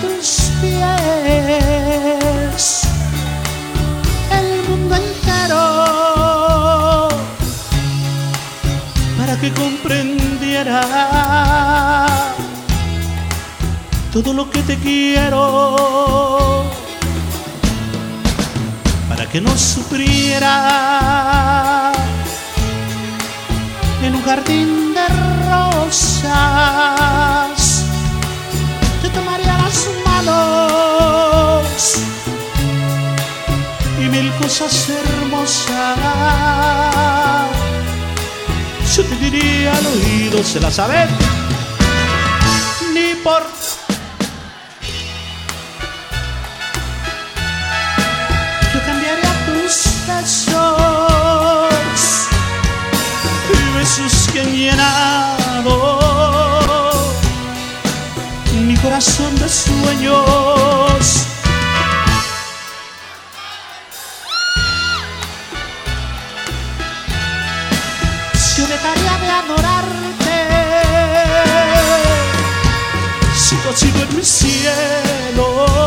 tus pies. El mundo entero. Para que comprendiera todo lo que te quiero. Para que no sufriera en un jardín de rosas cosas hermosas yo te diría al oído se la saben ni por yo cambiaría tus besos y besos que han llenado mi corazón de sueños. Si tú has sido en mi cielo.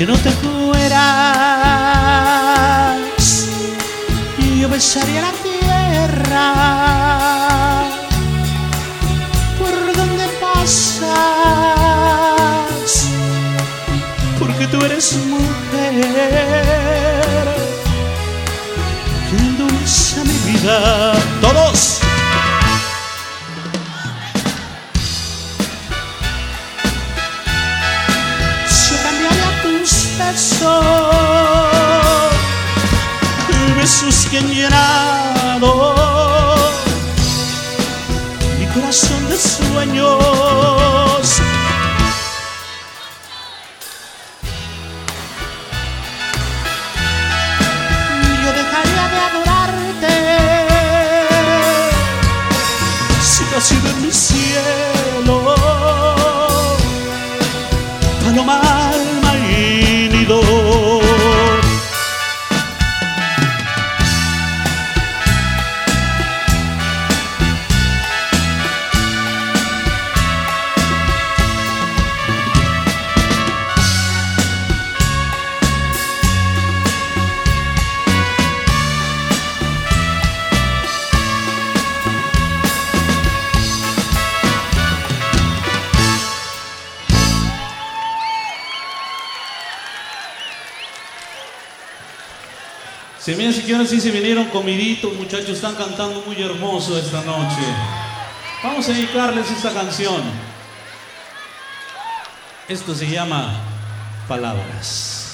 Que no te fueras. Y yo besaría la tierra por donde pasas porque tú eres mujer. Que endulza mi vida. Todos besos, besos que han llenado mi corazón de sueños. Yo dejaría de adorarte si tú has sido mi cielo Se me hace que ahora se vinieron comiditos, muchachos, están cantando muy hermoso esta noche. Vamos a dedicarles esta canción. Esto se llama Palabras.